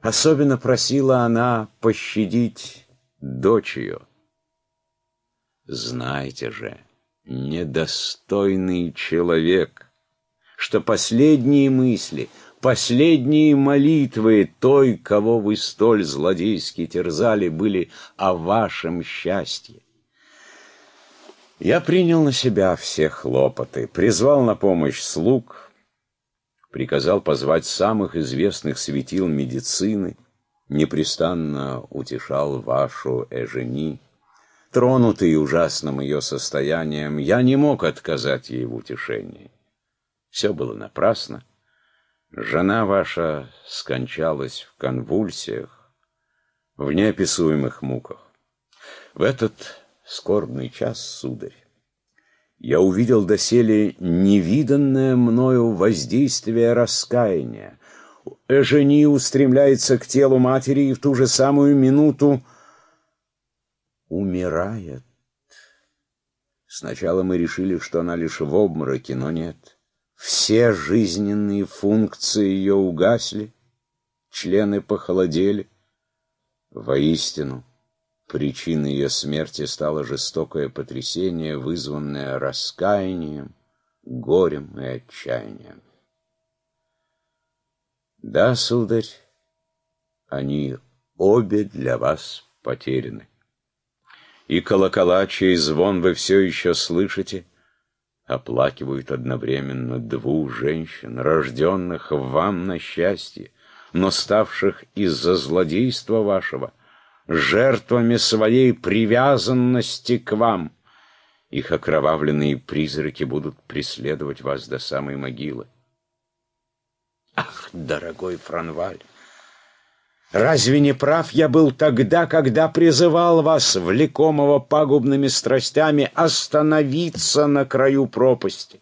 Особенно просила она пощадить дочь ее. Знайте же, недостойный человек, что последние мысли, последние молитвы той, кого вы столь злодейски терзали, были о вашем счастье. Я принял на себя все хлопоты, призвал на помощь слуг, приказал позвать самых известных светил медицины, непрестанно утешал вашу Эжени. Тронутый ужасным ее состоянием, я не мог отказать ей в утешении. Все было напрасно. Жена ваша скончалась в конвульсиях, в неописуемых муках. В этот скорбный час, сударь, я увидел доселе невиданное мною воздействие раскаяния. Эжени устремляется к телу матери и в ту же самую минуту умирает. Сначала мы решили, что она лишь в обмороке, но нет. Все жизненные функции ее угасли, члены похолодели. Воистину, Причиной ее смерти стало жестокое потрясение, вызванное раскаянием, горем и отчаянием. Да, сударь, они обе для вас потеряны. И колокола, чей звон вы все еще слышите, оплакивают одновременно двух женщин, рожденных вам на счастье, но ставших из-за злодейства вашего жертвами своей привязанности к вам. Их окровавленные призраки будут преследовать вас до самой могилы. Ах, дорогой Франваль, разве не прав я был тогда, когда призывал вас, влекомого пагубными страстями, остановиться на краю пропасти?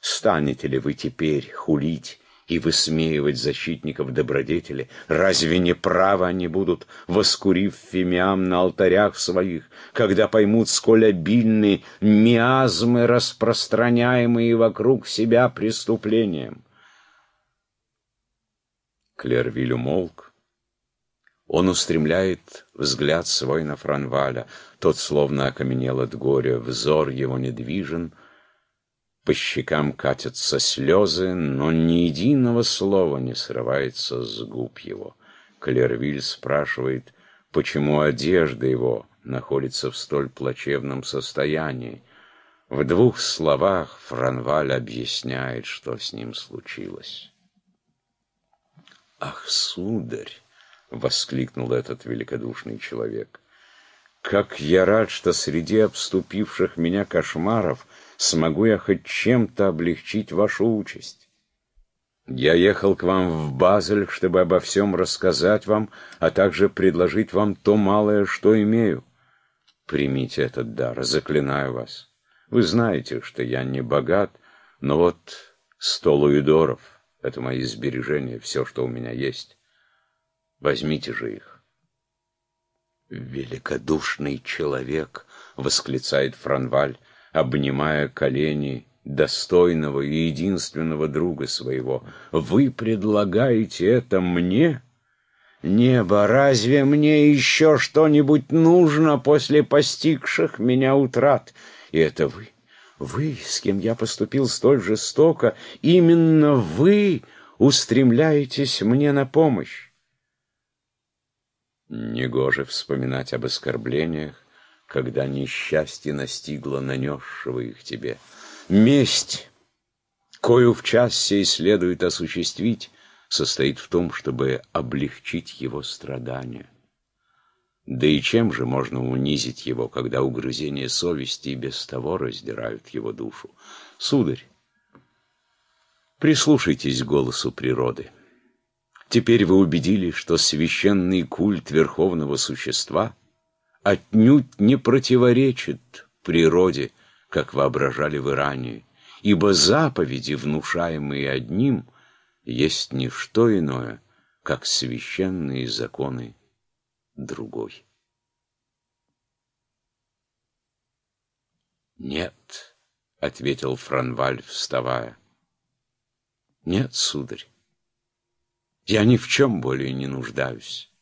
Станете ли вы теперь хулить и высмеивать защитников добродетели. Разве не право они будут, воскурив фимиам на алтарях своих, когда поймут, сколь обильны миазмы, распространяемые вокруг себя преступлением? Клервиль умолк. Он устремляет взгляд свой на Франваля. Тот словно окаменел от горя, взор его недвижен — по щекам катятся слезы, но ни единого слова не срывается с губ его. Клервиль спрашивает, почему одежда его находится в столь плачевном состоянии. В двух словах Франваль объясняет, что с ним случилось. «Ах, сударь!» — воскликнул этот великодушный человек. «Как я рад, что среди обступивших меня кошмаров — смогу я хоть чем-то облегчить вашу участь. Я ехал к вам в Базель, чтобы обо всем рассказать вам, а также предложить вам то малое, что имею. Примите этот дар, заклинаю вас. Вы знаете, что я не богат, но вот сто луидоров — это мои сбережения, все, что у меня есть. Возьмите же их. «Великодушный человек!» — восклицает Франваль обнимая колени достойного и единственного друга своего. «Вы предлагаете это мне?» «Небо, разве мне еще что-нибудь нужно после постигших меня утрат? И это вы, вы, с кем я поступил столь жестоко, именно вы устремляетесь мне на помощь». Негоже вспоминать об оскорблениях, когда несчастье настигло нанесшего их тебе. Месть, кою в час сей следует осуществить, состоит в том, чтобы облегчить его страдания. Да и чем же можно унизить его, когда угрызения совести и без того раздирают его душу? Сударь, прислушайтесь к голосу природы. Теперь вы убедились, что священный культ верховного существа — отнюдь не противоречит природе, как воображали вы ранее, ибо заповеди, внушаемые одним, есть не что иное, как священные законы другой. «Нет», — ответил Франваль, вставая. «Нет, сударь, Я ни в чем более не нуждаюсь.